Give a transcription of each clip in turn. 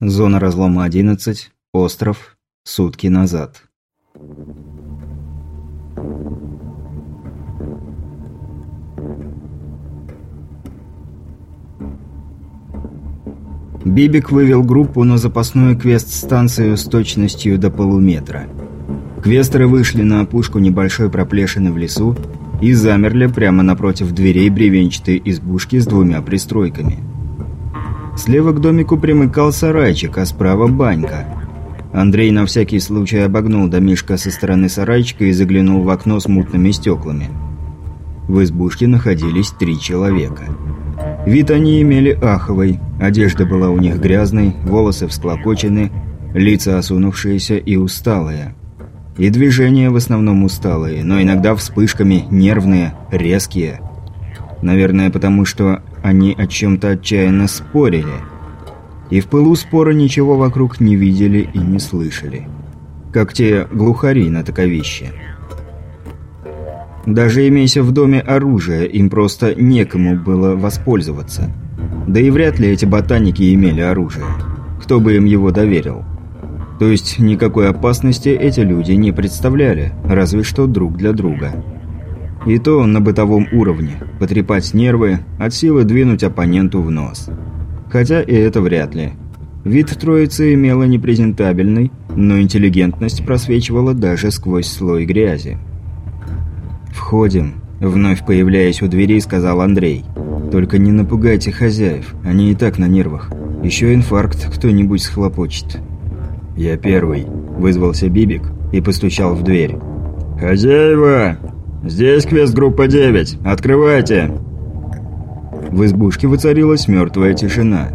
Зона разлома 11. Остров. Сутки назад. Бибик вывел группу на запасную квест-станцию с точностью до полуметра. Квестеры вышли на опушку небольшой проплешины в лесу и замерли прямо напротив дверей бревенчатой избушки с двумя пристройками. Слева к домику примыкал сарайчик, а справа банька. Андрей на всякий случай обогнул домишко со стороны сарайчика и заглянул в окно с мутными стеклами. В избушке находились три человека. Вид они имели аховый, одежда была у них грязной, волосы всклокочены, лица осунувшиеся и усталые. И движения в основном усталые, но иногда вспышками нервные, резкие. Наверное, потому что они о чем-то отчаянно спорили. И в пылу спора ничего вокруг не видели и не слышали. Как те глухари на таковище. Даже имея в доме оружие, им просто некому было воспользоваться. Да и вряд ли эти ботаники имели оружие. Кто бы им его доверил? То есть никакой опасности эти люди не представляли, разве что друг для друга. И то на бытовом уровне, потрепать нервы, от силы двинуть оппоненту в нос. Хотя и это вряд ли. Вид троицы имела непрезентабельный, но интеллигентность просвечивала даже сквозь слой грязи. «Входим», – вновь появляясь у двери, сказал Андрей. «Только не напугайте хозяев, они и так на нервах. Еще инфаркт кто-нибудь схлопочет». «Я первый», – вызвался Бибик и постучал в дверь. «Хозяева! Здесь квест-группа 9! Открывайте!» В избушке воцарилась мертвая тишина.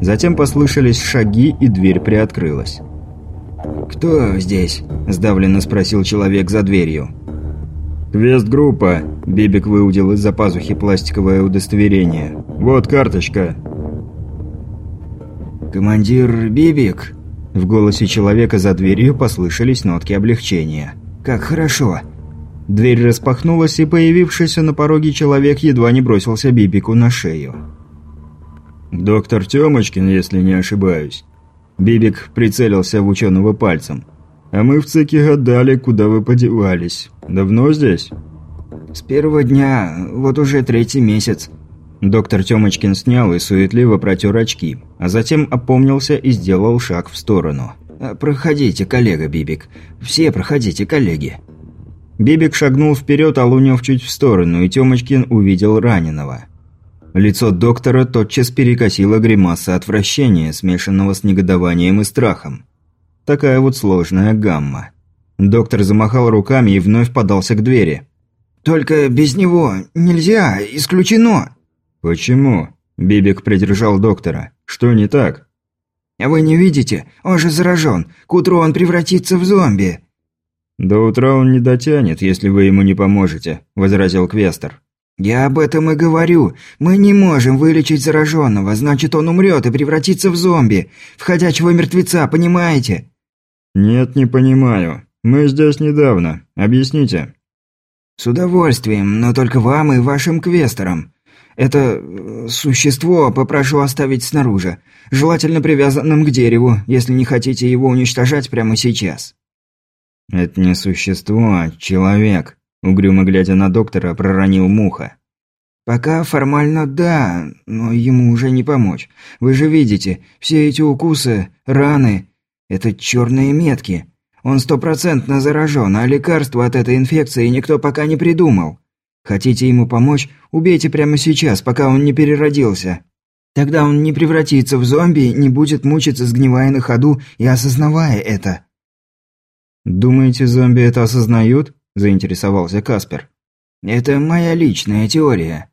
Затем послышались шаги, и дверь приоткрылась. «Кто здесь?» – сдавленно спросил человек за дверью. «Квест-группа», – Бибик выудил из-за пазухи пластиковое удостоверение. «Вот карточка». «Командир Бибик?» В голосе человека за дверью послышались нотки облегчения. «Как хорошо!» Дверь распахнулась, и появившийся на пороге человек едва не бросился Бибику на шею. «Доктор Тёмочкин, если не ошибаюсь». Бибик прицелился в ученого пальцем. «А мы в ЦИКе гадали, куда вы подевались. Давно здесь?» «С первого дня, вот уже третий месяц», Доктор Тёмочкин снял и суетливо протер очки, а затем опомнился и сделал шаг в сторону. «Э, «Проходите, коллега Бибик. Все проходите, коллеги». Бибик шагнул вперед, а Лунёв чуть в сторону, и Тёмочкин увидел раненого. Лицо доктора тотчас перекосило гримаса отвращения, смешанного с негодованием и страхом. Такая вот сложная гамма. Доктор замахал руками и вновь подался к двери. «Только без него нельзя, исключено!» «Почему?» – Бибик придержал доктора. «Что не так?» «Вы не видите? Он же заражен. К утру он превратится в зомби». «До утра он не дотянет, если вы ему не поможете», – возразил Квестер. «Я об этом и говорю. Мы не можем вылечить зараженного, значит, он умрет и превратится в зомби, в ходячего мертвеца, понимаете?» «Нет, не понимаю. Мы здесь недавно. Объясните». «С удовольствием, но только вам и вашим квестерам. Это э, существо попрошу оставить снаружи, желательно привязанным к дереву, если не хотите его уничтожать прямо сейчас». «Это не существо, а человек», — угрюмо глядя на доктора, проронил муха. «Пока формально да, но ему уже не помочь. Вы же видите, все эти укусы, раны — это черные метки. Он стопроцентно заражен, а лекарства от этой инфекции никто пока не придумал. Хотите ему помочь? Убейте прямо сейчас, пока он не переродился. Тогда он не превратится в зомби, не будет мучиться, сгнивая на ходу и осознавая это». «Думаете, зомби это осознают?» – заинтересовался Каспер. «Это моя личная теория».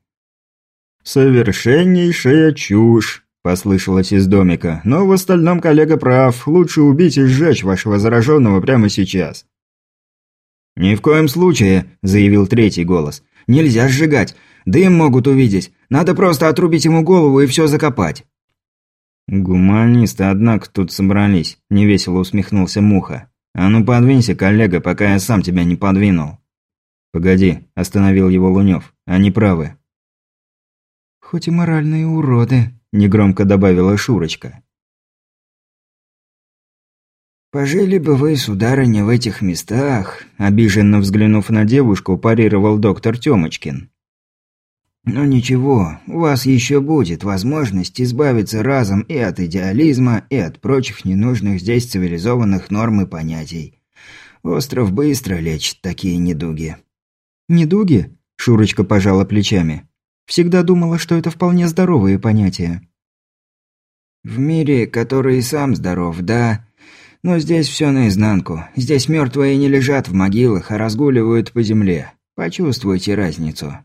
«Совершеннейшая чушь», – послышалось из домика. «Но в остальном коллега прав. Лучше убить и сжечь вашего зараженного прямо сейчас». «Ни в коем случае», – заявил третий голос. Нельзя сжигать. Дым могут увидеть. Надо просто отрубить ему голову и все закопать». «Гуманисты, однако, тут собрались», – невесело усмехнулся Муха. «А ну подвинься, коллега, пока я сам тебя не подвинул». «Погоди», – остановил его Лунёв. «Они правы». «Хоть и моральные уроды», – негромко добавила Шурочка. «Пожили бы вы, сударыня, в этих местах», – обиженно взглянув на девушку, парировал доктор Тёмочкин. «Но ничего, у вас еще будет возможность избавиться разом и от идеализма, и от прочих ненужных здесь цивилизованных норм и понятий. Остров быстро лечит такие недуги». «Недуги?» – Шурочка пожала плечами. «Всегда думала, что это вполне здоровые понятия». «В мире, который сам здоров, да, но здесь все наизнанку. Здесь мертвые не лежат в могилах, а разгуливают по земле. Почувствуйте разницу.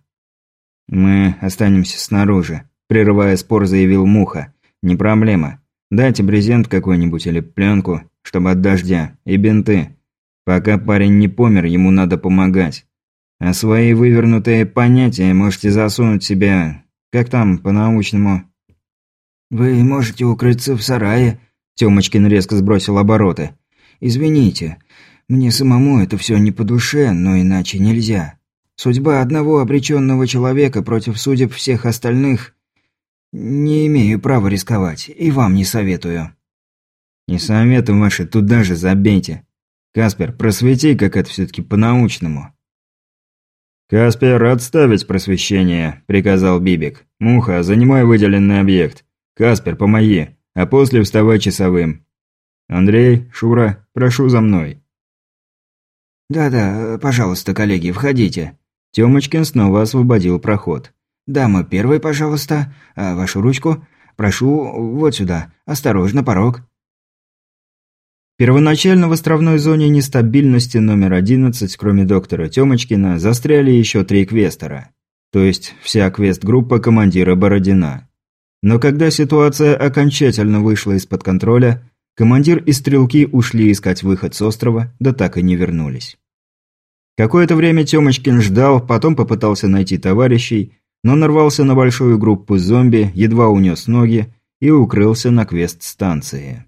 Мы останемся снаружи, прерывая спор, заявил Муха. Не проблема. Дайте брезент какой-нибудь или пленку, чтобы от дождя, и бинты. Пока парень не помер, ему надо помогать. А свои вывернутые понятия можете засунуть себе, как там, по-научному. Вы можете укрыться в сарае, Тёмочкин резко сбросил обороты. «Извините, мне самому это все не по душе, но иначе нельзя. Судьба одного обреченного человека против судеб всех остальных... Не имею права рисковать, и вам не советую». «Не советую ваши, туда же забейте. Каспер, просвети, как это все-таки по-научному». «Каспер, отставить просвещение», – приказал Бибик. «Муха, занимай выделенный объект. Каспер, помоги а после вставай часовым. Андрей, Шура, прошу за мной. Да-да, пожалуйста, коллеги, входите. Тёмочкин снова освободил проход. Дама, первой, пожалуйста, а вашу ручку. Прошу, вот сюда. Осторожно, порог. Первоначально в островной зоне нестабильности номер 11, кроме доктора Тёмочкина, застряли еще три квестера. То есть вся квест-группа командира Бородина. Но когда ситуация окончательно вышла из-под контроля, командир и стрелки ушли искать выход с острова, да так и не вернулись. Какое-то время Тёмочкин ждал, потом попытался найти товарищей, но нарвался на большую группу зомби, едва унес ноги и укрылся на квест-станции.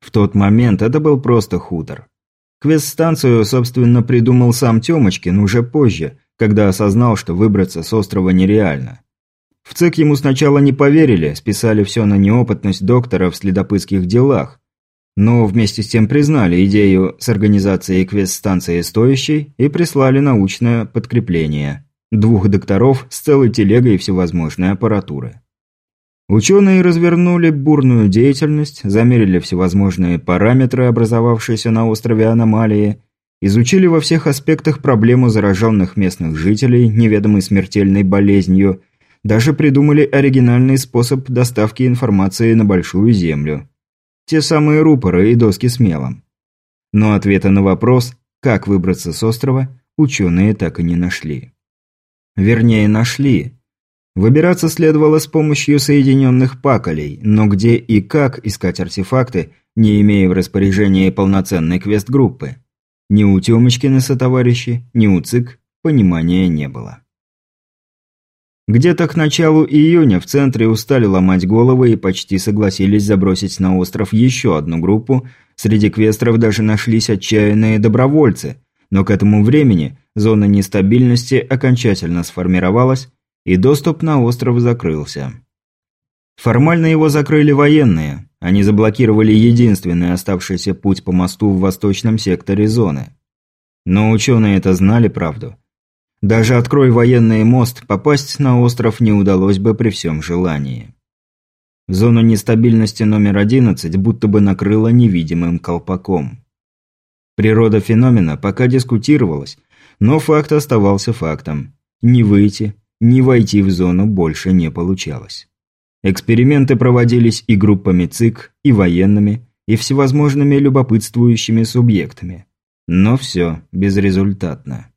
В тот момент это был просто хутор. Квест-станцию, собственно, придумал сам Тёмочкин уже позже, когда осознал, что выбраться с острова нереально. В ЦИК ему сначала не поверили, списали все на неопытность доктора в следопытских делах. Но вместе с тем признали идею с организацией квест-станции стоящей и прислали научное подкрепление. Двух докторов с целой телегой всевозможной аппаратуры. Ученые развернули бурную деятельность, замерили всевозможные параметры, образовавшиеся на острове аномалии, изучили во всех аспектах проблему зараженных местных жителей неведомой смертельной болезнью даже придумали оригинальный способ доставки информации на Большую Землю. Те самые рупоры и доски с мелом. Но ответа на вопрос, как выбраться с острова, ученые так и не нашли. Вернее, нашли. Выбираться следовало с помощью соединенных паколей, но где и как искать артефакты, не имея в распоряжении полноценной квест-группы. Ни у Тёмочкина сотоварищи, ни у ЦИК понимания не было. Где-то к началу июня в центре устали ломать головы и почти согласились забросить на остров еще одну группу. Среди квестеров даже нашлись отчаянные добровольцы. Но к этому времени зона нестабильности окончательно сформировалась, и доступ на остров закрылся. Формально его закрыли военные. Они заблокировали единственный оставшийся путь по мосту в восточном секторе зоны. Но ученые это знали правду – даже открой военный мост, попасть на остров не удалось бы при всем желании. Зону нестабильности номер 11 будто бы накрыла невидимым колпаком. Природа феномена пока дискутировалась, но факт оставался фактом. Ни выйти, ни войти в зону больше не получалось. Эксперименты проводились и группами ЦИК, и военными, и всевозможными любопытствующими субъектами. Но все безрезультатно.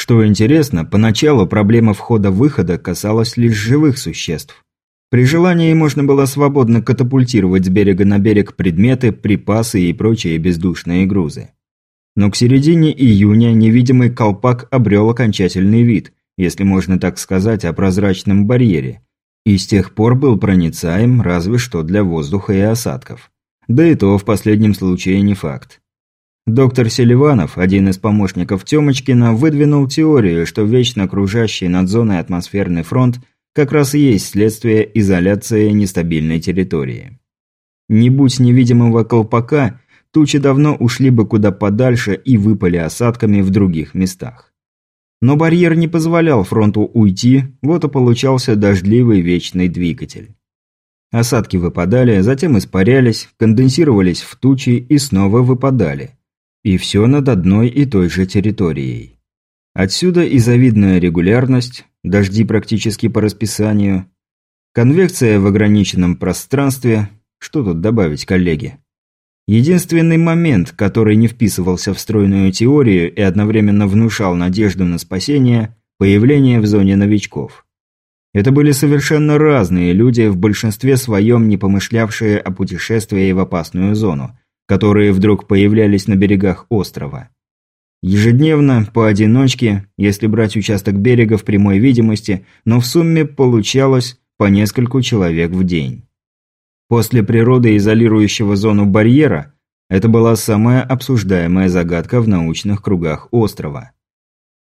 Что интересно, поначалу проблема входа-выхода касалась лишь живых существ. При желании можно было свободно катапультировать с берега на берег предметы, припасы и прочие бездушные грузы. Но к середине июня невидимый колпак обрел окончательный вид, если можно так сказать о прозрачном барьере, и с тех пор был проницаем разве что для воздуха и осадков. Да и то в последнем случае не факт. Доктор Селиванов, один из помощников Тёмочкина, выдвинул теорию, что вечно окружающий над зоной атмосферный фронт как раз и есть следствие изоляции нестабильной территории. Не будь невидимого колпака, тучи давно ушли бы куда подальше и выпали осадками в других местах. Но барьер не позволял фронту уйти, вот и получался дождливый вечный двигатель. Осадки выпадали, затем испарялись, конденсировались в тучи и снова выпадали. И все над одной и той же территорией. Отсюда и завидная регулярность, дожди практически по расписанию, конвекция в ограниченном пространстве, что тут добавить, коллеги? Единственный момент, который не вписывался в стройную теорию и одновременно внушал надежду на спасение – появление в зоне новичков. Это были совершенно разные люди, в большинстве своем не помышлявшие о путешествии в опасную зону, которые вдруг появлялись на берегах острова. Ежедневно, поодиночке, если брать участок берега в прямой видимости, но в сумме получалось по нескольку человек в день. После природы изолирующего зону барьера это была самая обсуждаемая загадка в научных кругах острова.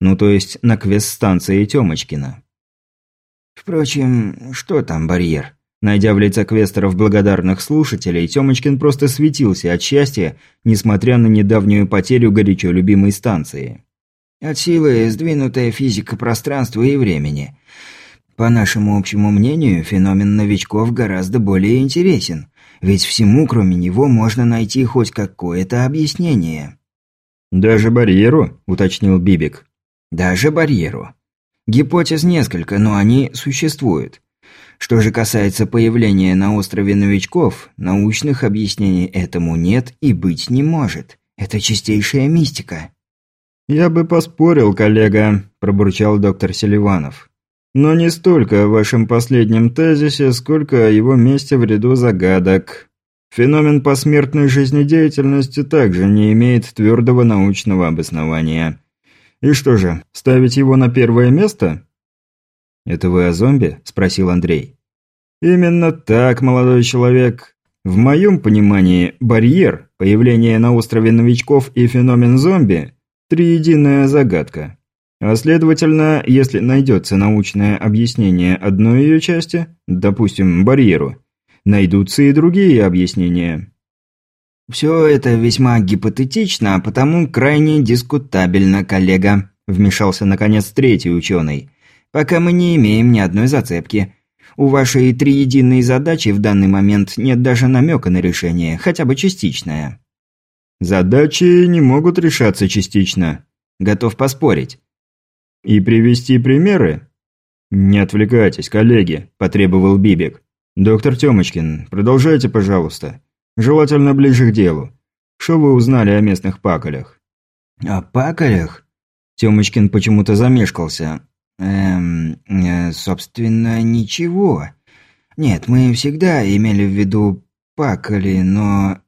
Ну то есть на квест-станции Тёмочкина. Впрочем, что там барьер? Найдя в лице квестеров благодарных слушателей, Тёмочкин просто светился от счастья, несмотря на недавнюю потерю горячо любимой станции. От силы сдвинутая физика пространства и времени. По нашему общему мнению, феномен новичков гораздо более интересен, ведь всему, кроме него, можно найти хоть какое-то объяснение. «Даже барьеру?» – уточнил Бибик. «Даже барьеру. Гипотез несколько, но они существуют. Что же касается появления на острове новичков, научных объяснений этому нет и быть не может. Это чистейшая мистика. «Я бы поспорил, коллега», – пробурчал доктор Селиванов. «Но не столько о вашем последнем тезисе, сколько о его месте в ряду загадок. Феномен посмертной жизнедеятельности также не имеет твердого научного обоснования. И что же, ставить его на первое место? «Это вы о зомби?» – спросил Андрей. «Именно так, молодой человек. В моем понимании, барьер, появление на острове новичков и феномен зомби – триединая загадка. А следовательно, если найдется научное объяснение одной ее части, допустим, барьеру, найдутся и другие объяснения». «Все это весьма гипотетично, а потому крайне дискутабельно, коллега», – вмешался наконец третий ученый. «Пока мы не имеем ни одной зацепки. У вашей триединой задачи в данный момент нет даже намека на решение, хотя бы частичное». «Задачи не могут решаться частично». «Готов поспорить». «И привести примеры?» «Не отвлекайтесь, коллеги», – потребовал Бибик. «Доктор Тёмочкин, продолжайте, пожалуйста». Желательно ближе к делу. Что вы узнали о местных паколях?» «О паколях?» Тёмочкин почему-то замешкался. «Эм, э, собственно, ничего. Нет, мы всегда имели в виду паколи, но...»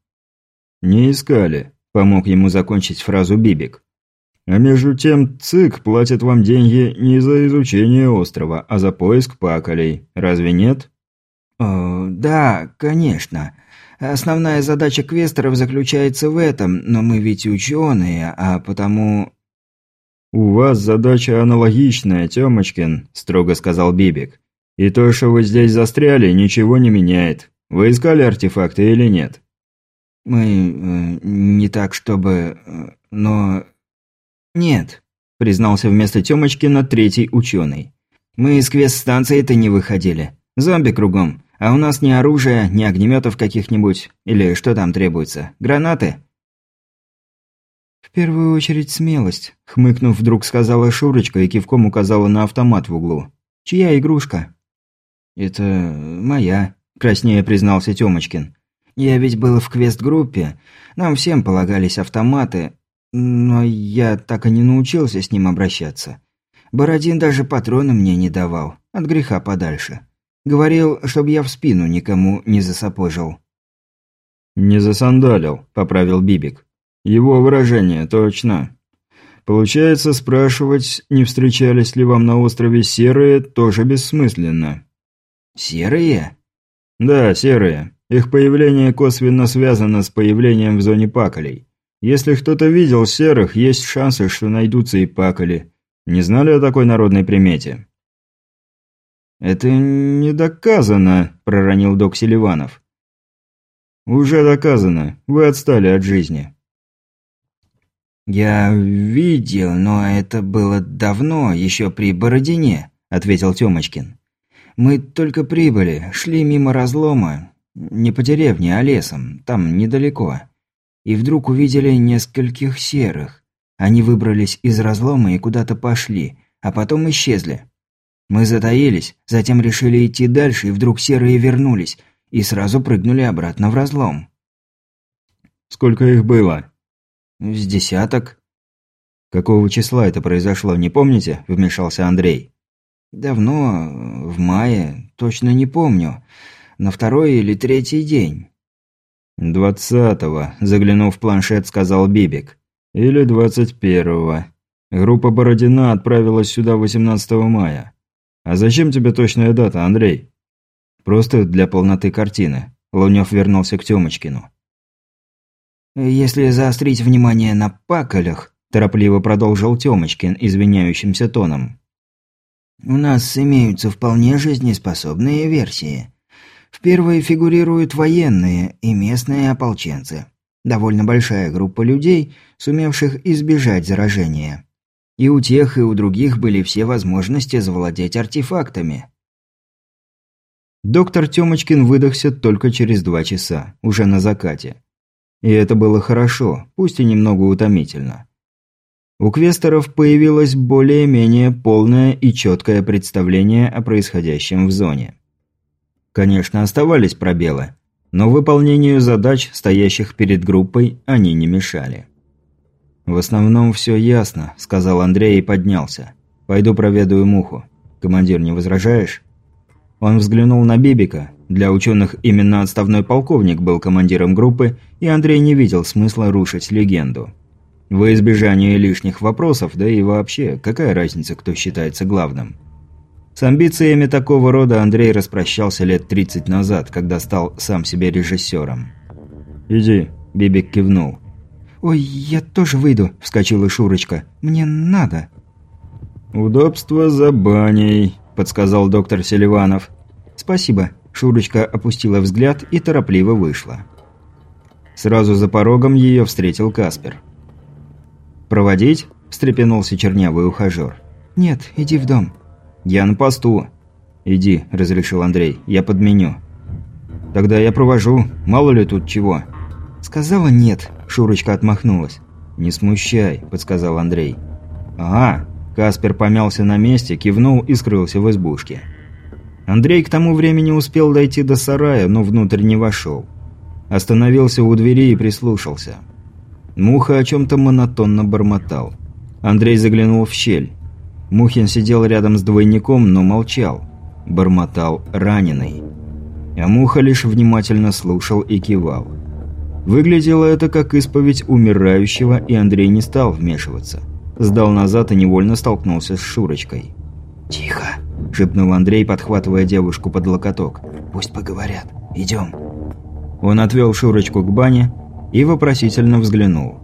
«Не искали», – помог ему закончить фразу Бибик. «А между тем ЦИК платит вам деньги не за изучение острова, а за поиск паколей. Разве нет?» «О, да, конечно. Основная задача квестеров заключается в этом, но мы ведь ученые, а потому...» «У вас задача аналогичная, Тёмочкин», – строго сказал Бибик. «И то, что вы здесь застряли, ничего не меняет. Вы искали артефакты или нет?» «Мы... Э, не так, чтобы... Э, но... нет», – признался вместо Тёмочкина третий ученый. «Мы из квест-станции-то не выходили. Зомби кругом. А у нас ни оружия, ни огнеметов каких-нибудь. Или что там требуется? Гранаты?» «В первую очередь смелость», — хмыкнув, вдруг сказала Шурочка и кивком указала на автомат в углу. «Чья игрушка?» «Это моя», — краснее признался Тёмочкин. «Я ведь был в квест-группе. Нам всем полагались автоматы, но я так и не научился с ним обращаться. Бородин даже патроны мне не давал, от греха подальше». Говорил, чтобы я в спину никому не засапожил». «Не засандалил», – поправил Бибик. «Его выражение, точно. Получается, спрашивать, не встречались ли вам на острове серые, тоже бессмысленно». «Серые?» «Да, серые. Их появление косвенно связано с появлением в зоне паколей. Если кто-то видел серых, есть шансы, что найдутся и паколи. Не знали о такой народной примете?» «Это не доказано», – проронил док Селиванов. «Уже доказано. Вы отстали от жизни». «Я видел, но это было давно, еще при Бородине», – ответил Тёмочкин. «Мы только прибыли, шли мимо разлома, не по деревне, а лесом, там недалеко. И вдруг увидели нескольких серых. Они выбрались из разлома и куда-то пошли, а потом исчезли. Мы затаились, затем решили идти дальше, и вдруг серые вернулись, и сразу прыгнули обратно в разлом. «Сколько их было?» «С десяток». «Какого числа это произошло, не помните?» – вмешался Андрей. «Давно, в мае, точно не помню. На второй или третий день». «Двадцатого», – заглянув в планшет, сказал Бибик. «Или двадцать первого. Группа Бородина отправилась сюда 18 мая. А зачем тебе точная дата, Андрей?» «Просто для полноты картины». Лунёв вернулся к Тёмочкину. «Если заострить внимание на паколях», – торопливо продолжил Тёмочкин извиняющимся тоном. «У нас имеются вполне жизнеспособные версии. В первой фигурируют военные и местные ополченцы. Довольно большая группа людей, сумевших избежать заражения. И у тех, и у других были все возможности завладеть артефактами. Доктор Тёмочкин выдохся только через два часа, уже на закате. И это было хорошо, пусть и немного утомительно. У квесторов появилось более-менее полное и четкое представление о происходящем в зоне. Конечно, оставались пробелы, но выполнению задач, стоящих перед группой, они не мешали. «В основном все ясно», – сказал Андрей и поднялся. «Пойду проведаю муху. Командир, не возражаешь?» Он взглянул на Бибика. Для ученых именно отставной полковник был командиром группы, и Андрей не видел смысла рушить легенду. Во избежание лишних вопросов, да и вообще, какая разница, кто считается главным? С амбициями такого рода Андрей распрощался лет 30 назад, когда стал сам себе режиссером. «Иди», – Бибик кивнул. «Ой, я тоже выйду», – вскочила Шурочка. «Мне надо». «Удобство за баней», – подсказал доктор Селиванов. «Спасибо», – Шурочка опустила взгляд и торопливо вышла. Сразу за порогом ее встретил Каспер. «Проводить?» – встрепенулся чернявый ухажер. «Нет, иди в дом». «Я на посту». «Иди», – разрешил Андрей, – «я подменю». «Тогда я провожу, мало ли тут чего». «Сказала нет», Шурочка отмахнулась. «Не смущай», – подсказал Андрей. «Ага». Каспер помялся на месте, кивнул и скрылся в избушке. Андрей к тому времени успел дойти до сарая, но внутрь не вошел. Остановился у двери и прислушался. Муха о чем-то монотонно бормотал. Андрей заглянул в щель. Мухин сидел рядом с двойником, но молчал. Бормотал раненый. А Муха лишь внимательно слушал и кивал. Выглядело это как исповедь умирающего, и Андрей не стал вмешиваться. Сдал назад и невольно столкнулся с Шурочкой. «Тихо!» – шепнул Андрей, подхватывая девушку под локоток. «Пусть поговорят. Идем!» Он отвел Шурочку к бане и вопросительно взглянул.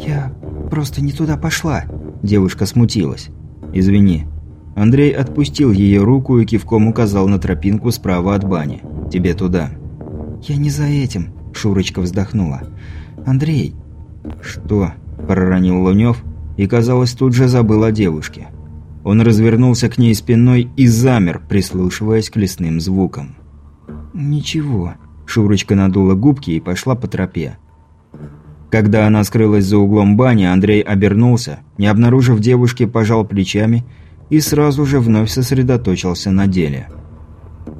«Я просто не туда пошла», – девушка смутилась. «Извини». Андрей отпустил ее руку и кивком указал на тропинку справа от бани. «Тебе туда». «Я не за этим», Шурочка вздохнула. «Андрей!» «Что?» – проронил Лунёв и, казалось, тут же забыл о девушке. Он развернулся к ней спиной и замер, прислушиваясь к лесным звукам. «Ничего». Шурочка надула губки и пошла по тропе. Когда она скрылась за углом бани, Андрей обернулся, не обнаружив девушки, пожал плечами и сразу же вновь сосредоточился на деле.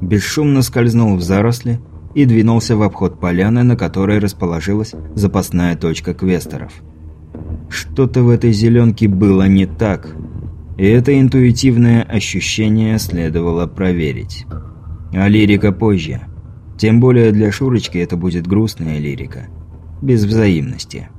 Бесшумно скользнул в заросли, и двинулся в обход поляны, на которой расположилась запасная точка квесторов. Что-то в этой зеленке было не так, и это интуитивное ощущение следовало проверить. А лирика позже. Тем более для Шурочки это будет грустная лирика. Без взаимности.